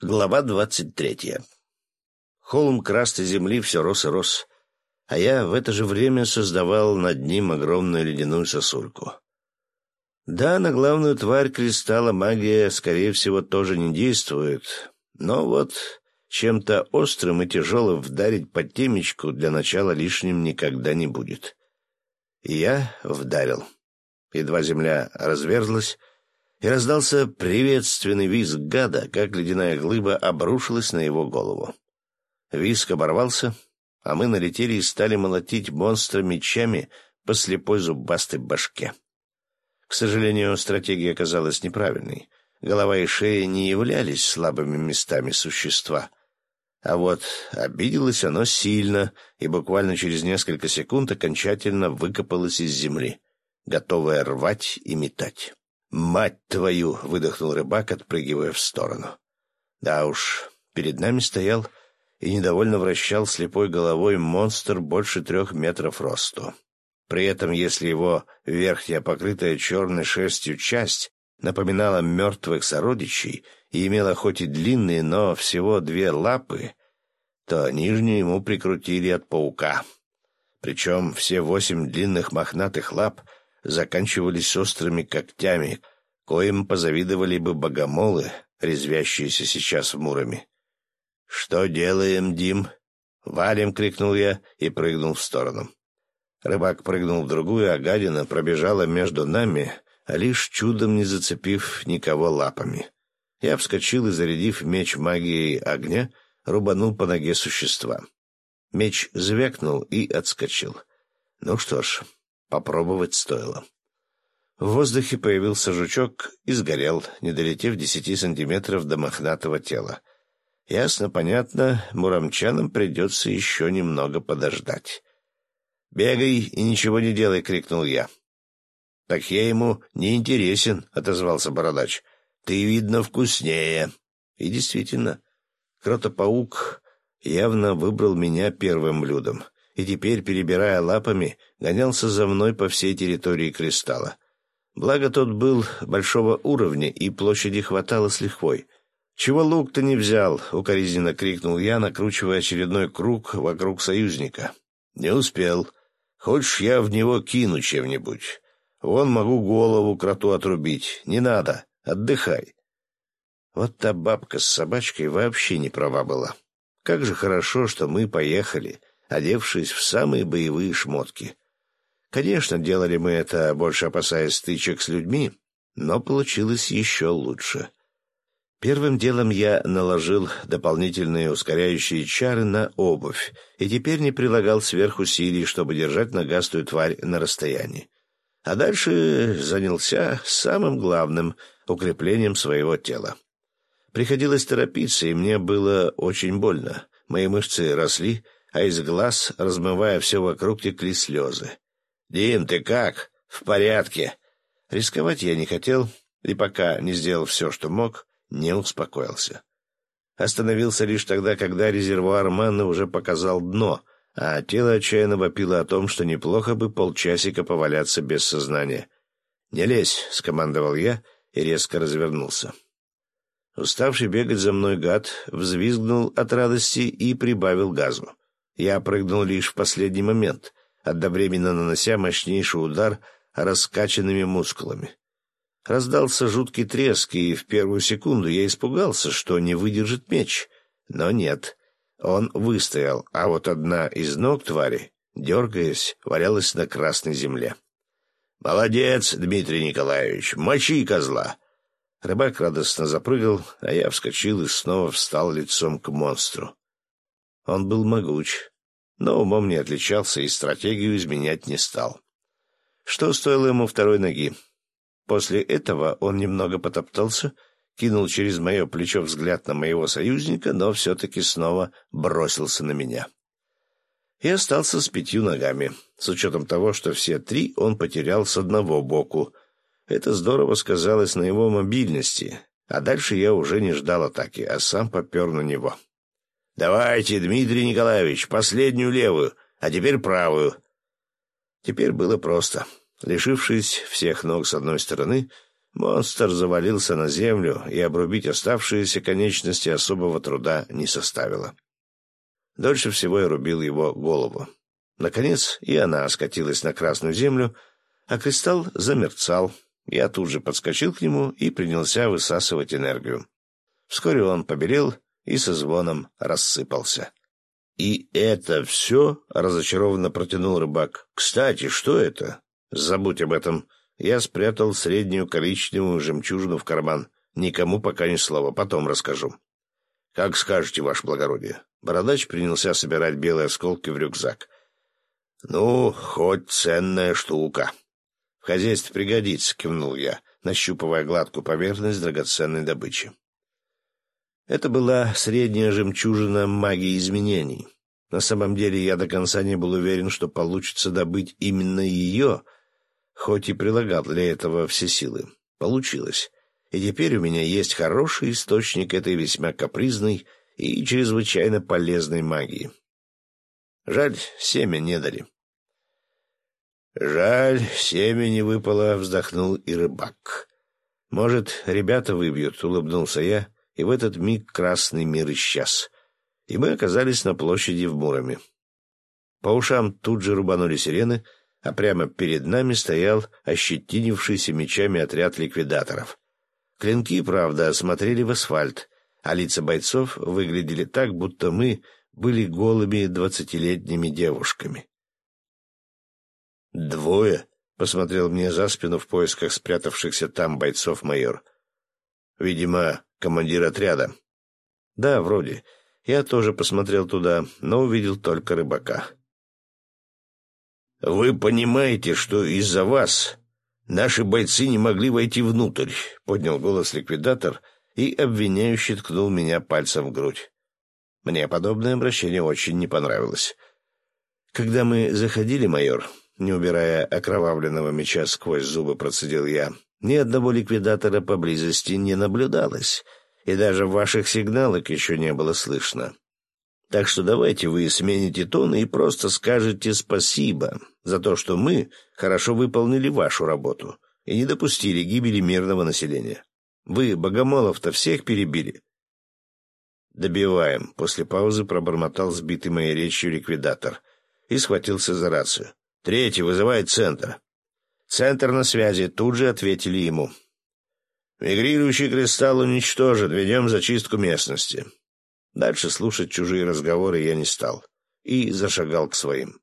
Глава двадцать третья. Холм красной земли все рос и рос, а я в это же время создавал над ним огромную ледяную сосульку. Да, на главную тварь кристалла магия, скорее всего, тоже не действует, но вот чем-то острым и тяжелым вдарить по темечку для начала лишним никогда не будет. И я вдарил. Едва земля разверзлась, и раздался приветственный визг гада, как ледяная глыба обрушилась на его голову. Визг оборвался, а мы налетели и стали молотить монстра мечами по слепой зубастой башке. К сожалению, стратегия оказалась неправильной. Голова и шея не являлись слабыми местами существа. А вот обиделось оно сильно и буквально через несколько секунд окончательно выкопалось из земли, готовое рвать и метать. «Мать твою!» — выдохнул рыбак, отпрыгивая в сторону. Да уж, перед нами стоял и недовольно вращал слепой головой монстр больше трех метров росту. При этом, если его верхняя, покрытая черной шерстью часть напоминала мертвых сородичей и имела хоть и длинные, но всего две лапы, то нижнюю ему прикрутили от паука. Причем все восемь длинных мохнатых лап — заканчивались острыми когтями, коим позавидовали бы богомолы, резвящиеся сейчас в Муроме. «Что делаем, Дим?» «Валим!» — крикнул я и прыгнул в сторону. Рыбак прыгнул в другую, а гадина пробежала между нами, лишь чудом не зацепив никого лапами. Я вскочил и, зарядив меч магией огня, рубанул по ноге существа. Меч звякнул и отскочил. Ну что ж, Попробовать стоило. В воздухе появился жучок и сгорел, не долетев десяти сантиметров до мохнатого тела. Ясно, понятно, муромчанам придется еще немного подождать. «Бегай и ничего не делай!» — крикнул я. «Так я ему не интересен», — отозвался бородач. «Ты, видно, вкуснее». И действительно, кротопаук явно выбрал меня первым блюдом — и теперь, перебирая лапами, гонялся за мной по всей территории кристалла. Благо тот был большого уровня, и площади хватало с лихвой. «Чего лук-то не взял?» — укоризненно крикнул я, накручивая очередной круг вокруг союзника. «Не успел. Хочешь, я в него кину чем-нибудь? Вон могу голову кроту отрубить. Не надо. Отдыхай». Вот та бабка с собачкой вообще не права была. Как же хорошо, что мы поехали, одевшись в самые боевые шмотки. Конечно, делали мы это, больше опасаясь стычек с людьми, но получилось еще лучше. Первым делом я наложил дополнительные ускоряющие чары на обувь и теперь не прилагал сверхусилий, чтобы держать нагастую тварь на расстоянии. А дальше занялся самым главным — укреплением своего тела. Приходилось торопиться, и мне было очень больно. Мои мышцы росли, а из глаз, размывая все вокруг, текли слезы. «Дим, ты как? В порядке?» Рисковать я не хотел, и пока не сделал все, что мог, не успокоился. Остановился лишь тогда, когда резервуар маны уже показал дно, а тело отчаянно вопило о том, что неплохо бы полчасика поваляться без сознания. «Не лезь!» — скомандовал я и резко развернулся. Уставший бегать за мной гад взвизгнул от радости и прибавил газу. Я прыгнул лишь в последний момент, одновременно нанося мощнейший удар раскачанными мускулами. Раздался жуткий треск, и в первую секунду я испугался, что не выдержит меч. Но нет, он выстоял, а вот одна из ног твари, дергаясь, валялась на красной земле. «Молодец, Дмитрий Николаевич! Мочи козла!» Рыбак радостно запрыгал, а я вскочил и снова встал лицом к монстру. Он был могуч, но умом не отличался и стратегию изменять не стал. Что стоило ему второй ноги? После этого он немного потоптался, кинул через мое плечо взгляд на моего союзника, но все-таки снова бросился на меня. И остался с пятью ногами, с учетом того, что все три он потерял с одного боку. Это здорово сказалось на его мобильности, а дальше я уже не ждал атаки, а сам попер на него. «Давайте, Дмитрий Николаевич, последнюю левую, а теперь правую». Теперь было просто. Лишившись всех ног с одной стороны, Монстр завалился на землю, и обрубить оставшиеся конечности особого труда не составило. Дольше всего я рубил его голову. Наконец и она скатилась на красную землю, а кристалл замерцал. Я тут же подскочил к нему и принялся высасывать энергию. Вскоре он побелел и со звоном рассыпался. «И это все?» — разочарованно протянул рыбак. «Кстати, что это?» «Забудь об этом». Я спрятал среднюю коричневую жемчужину в карман. Никому пока ни слова, потом расскажу. «Как скажете, ваше благородие». Бородач принялся собирать белые осколки в рюкзак. «Ну, хоть ценная штука». «В хозяйстве пригодится», — кивнул я, нащупывая гладкую поверхность драгоценной добычи. Это была средняя жемчужина магии изменений. На самом деле я до конца не был уверен, что получится добыть именно ее, хоть и прилагал для этого все силы. Получилось. И теперь у меня есть хороший источник этой весьма капризной и чрезвычайно полезной магии. Жаль, семя не дали. Жаль, семя не выпало, вздохнул и рыбак. Может, ребята выбьют, улыбнулся я, и в этот миг красный мир исчез, и мы оказались на площади в Муроме. По ушам тут же рубанули сирены, а прямо перед нами стоял ощетинившийся мечами отряд ликвидаторов. Клинки, правда, осмотрели в асфальт, а лица бойцов выглядели так, будто мы были голыми двадцатилетними девушками. «Двое?» — посмотрел мне за спину в поисках спрятавшихся там бойцов майор. «Видимо, командир отряда. Да, вроде. Я тоже посмотрел туда, но увидел только рыбака. «Вы понимаете, что из-за вас наши бойцы не могли войти внутрь?» — поднял голос ликвидатор и обвиняющий ткнул меня пальцем в грудь. Мне подобное обращение очень не понравилось. Когда мы заходили, майор, не убирая окровавленного меча сквозь зубы, процедил я, ни одного ликвидатора поблизости не наблюдалось, и даже ваших сигналок еще не было слышно. Так что давайте вы смените тон и просто скажете спасибо за то, что мы хорошо выполнили вашу работу и не допустили гибели мирного населения. Вы, Богомолов-то, всех перебили. «Добиваем», — после паузы пробормотал сбитый моей речью ликвидатор и схватился за рацию. «Третий вызывает центр». «Центр на связи», — тут же ответили ему. «Мигрирующий кристалл уничтожен, ведем зачистку местности». Дальше слушать чужие разговоры я не стал и зашагал к своим.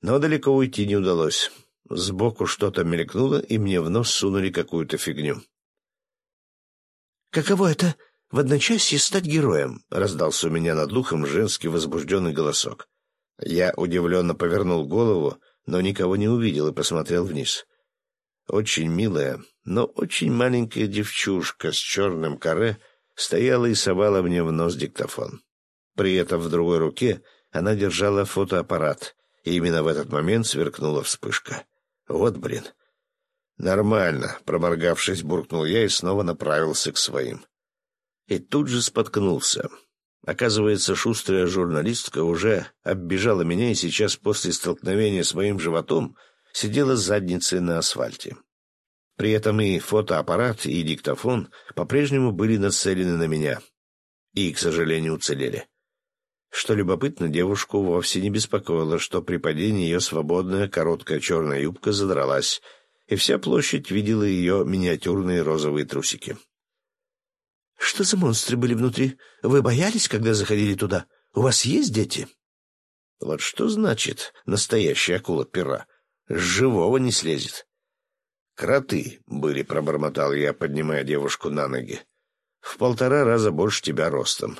Но далеко уйти не удалось. Сбоку что-то мелькнуло, и мне в нос сунули какую-то фигню. «Каково это — в одночасье стать героем?» — раздался у меня над духом женский возбужденный голосок. Я удивленно повернул голову но никого не увидел и посмотрел вниз. Очень милая, но очень маленькая девчушка с черным каре стояла и совала мне в нос диктофон. При этом в другой руке она держала фотоаппарат, и именно в этот момент сверкнула вспышка. Вот блин. «Нормально», — проморгавшись, буркнул я и снова направился к своим. И тут же споткнулся. Оказывается, шустрая журналистка уже оббежала меня и сейчас после столкновения с моим животом сидела с задницей на асфальте. При этом и фотоаппарат, и диктофон по-прежнему были нацелены на меня. И, к сожалению, уцелели. Что любопытно, девушку вовсе не беспокоило, что при падении ее свободная короткая черная юбка задралась, и вся площадь видела ее миниатюрные розовые трусики. Что за монстры были внутри? Вы боялись, когда заходили туда? У вас есть дети? Вот что значит настоящая акула-пера? С живого не слезет. Кроты были, пробормотал я, поднимая девушку на ноги. В полтора раза больше тебя ростом.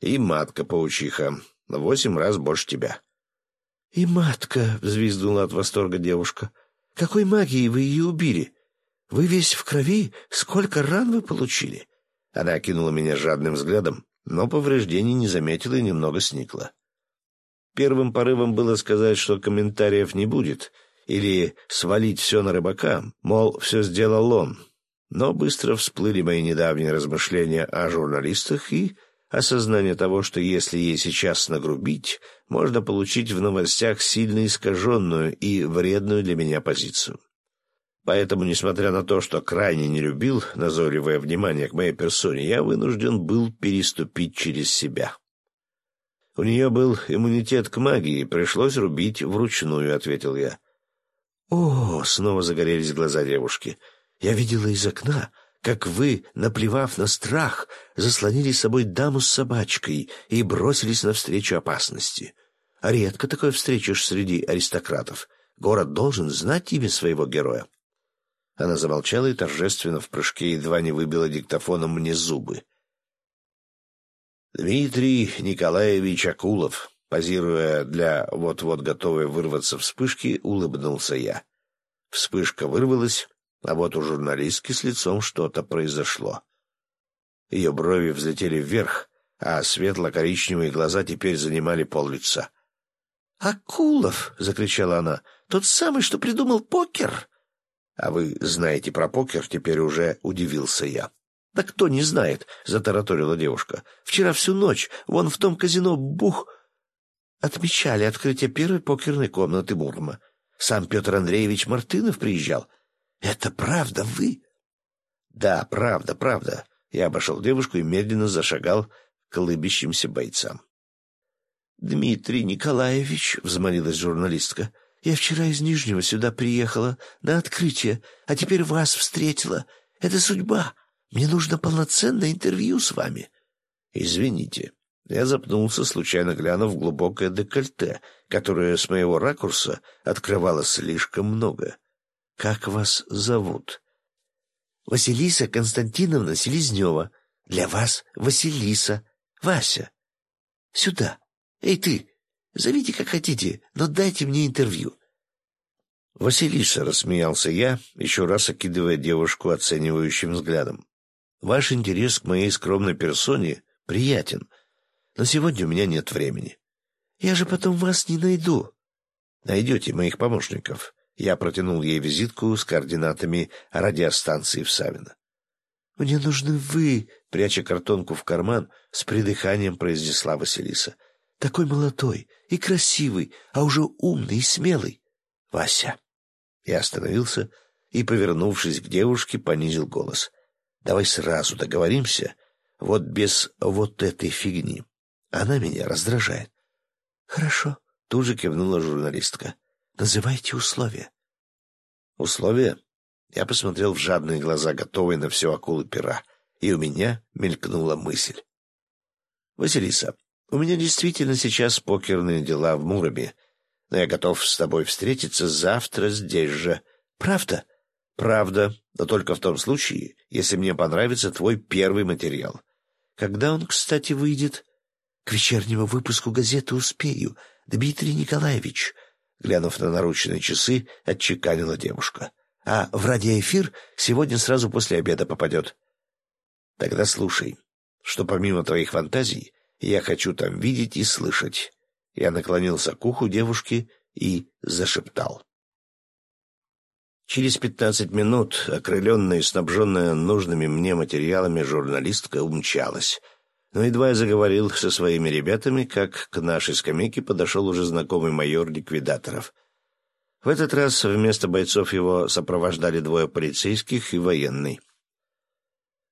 И матка-паучиха. Восемь раз больше тебя. — И матка, — взвизгнула от восторга девушка. — Какой магией вы ее убили? Вы весь в крови? Сколько ран вы получили? — она окинула меня жадным взглядом, но повреждений не заметила и немного сникла. Первым порывом было сказать, что комментариев не будет, или свалить все на рыбака, мол, все сделал он. Но быстро всплыли мои недавние размышления о журналистах и осознание того, что если ей сейчас нагрубить, можно получить в новостях сильно искаженную и вредную для меня позицию. Поэтому, несмотря на то, что крайне не любил назойливое внимание к моей персоне, я вынужден был переступить через себя. «У нее был иммунитет к магии, пришлось рубить вручную», — ответил я. «О!» — снова загорелись глаза девушки. «Я видела из окна, как вы, наплевав на страх, заслонили с собой даму с собачкой и бросились навстречу опасности. Редко такое встретишь среди аристократов. Город должен знать имя своего героя». Она замолчала и торжественно в прыжке едва не выбила диктофоном мне зубы. Дмитрий Николаевич Акулов, позируя для вот-вот готовой вырваться вспышки, улыбнулся я. Вспышка вырвалась, а вот у журналистки с лицом что-то произошло. Ее брови взлетели вверх, а светло-коричневые глаза теперь занимали пол лица. «Акулов!» — закричала она. «Тот самый, что придумал покер!» «А вы знаете про покер?» — теперь уже удивился я. «Да кто не знает?» — затараторила девушка. «Вчера всю ночь вон в том казино Бух отмечали открытие первой покерной комнаты Мурма. Сам Петр Андреевич Мартынов приезжал. Это правда вы?» «Да, правда, правда». Я обошел девушку и медленно зашагал к улыбящимся бойцам. «Дмитрий Николаевич», — взмолилась журналистка, — «я вчера из Нижнего сюда приехала на открытие, а теперь вас встретила. Это судьба. Мне нужно полноценное интервью с вами. Извините. Я запнулся, случайно глянув в глубокое декольте, которое с моего ракурса открывало слишком много. Как вас зовут? Василиса Константиновна Селезнева. Для вас Василиса. Вася. Сюда. Эй, ты. Зовите как хотите, но дайте мне интервью. Василиса, рассмеялся я, еще раз окидывая девушку оценивающим взглядом. Ваш интерес к моей скромной персоне приятен, но сегодня у меня нет времени. Я же потом вас не найду. Найдете моих помощников. Я протянул ей визитку с координатами радиостанции в Савино. «Мне нужны вы», — пряча картонку в карман, с придыханием произнесла Василиса. «Такой молодой и красивый, а уже умный и смелый. Вася». Я остановился и, повернувшись к девушке, понизил голос. Давай сразу договоримся, вот без вот этой фигни. Она меня раздражает. — Хорошо, — тут же кивнула журналистка. — Называйте условия. — Условия? Я посмотрел в жадные глаза, готовые на все акулы пера, и у меня мелькнула мысль. — Василиса, у меня действительно сейчас покерные дела в Муроме, но я готов с тобой встретиться завтра здесь же. Правда? — Правда, но только в том случае, если мне понравится твой первый материал. Когда он, кстати, выйдет? К вечернему выпуску газеты успею, Дмитрий Николаевич. Глянув на наручные часы, отчеканила девушка. А в радиоэфир сегодня сразу после обеда попадет. Тогда слушай, что помимо твоих фантазий, я хочу там видеть и слышать. Я наклонился к уху девушки и зашептал. Через пятнадцать минут, окрыленная и снабженная нужными мне материалами, журналистка умчалась. Но едва я заговорил со своими ребятами, как к нашей скамейке подошел уже знакомый майор ликвидаторов. В этот раз вместо бойцов его сопровождали двое полицейских и военный.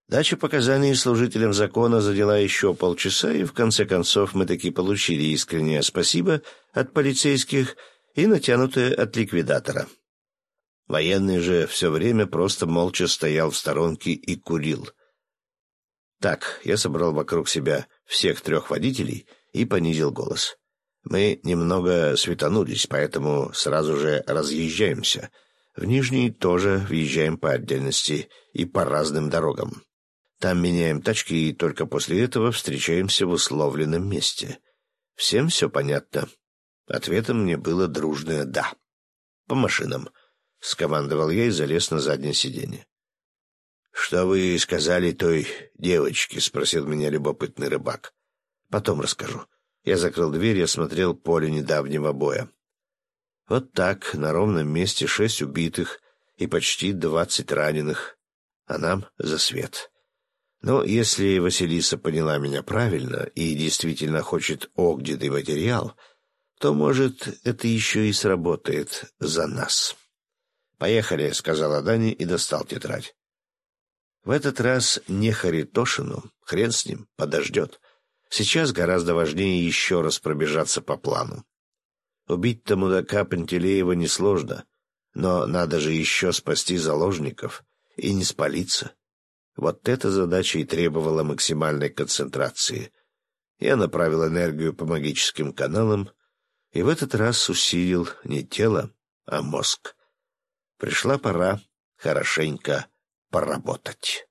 Дача показаний служителям закона заняла еще полчаса, и в конце концов мы таки получили искреннее спасибо от полицейских и натянутое от ликвидатора. Военный же все время просто молча стоял в сторонке и курил. Так, я собрал вокруг себя всех трех водителей и понизил голос. Мы немного светанулись, поэтому сразу же разъезжаемся. В Нижний тоже въезжаем по отдельности и по разным дорогам. Там меняем тачки и только после этого встречаемся в условленном месте. Всем все понятно. Ответом мне было дружное «да». По машинам —— скомандовал я и залез на заднее сиденье. «Что вы сказали той девочке?» — спросил меня любопытный рыбак. «Потом расскажу». Я закрыл дверь и осмотрел поле недавнего боя. Вот так, на ровном месте шесть убитых и почти двадцать раненых, а нам за свет. Но если Василиса поняла меня правильно и действительно хочет огненный материал, то, может, это еще и сработает за нас». «Поехали», — сказала Дани и достал тетрадь. В этот раз не Харитошину, хрен с ним, подождет. Сейчас гораздо важнее еще раз пробежаться по плану. Убить-то мудака Пантелеева несложно, но надо же еще спасти заложников и не спалиться. Вот эта задача и требовала максимальной концентрации. Я направил энергию по магическим каналам и в этот раз усилил не тело, а мозг. Пришла пора хорошенько поработать.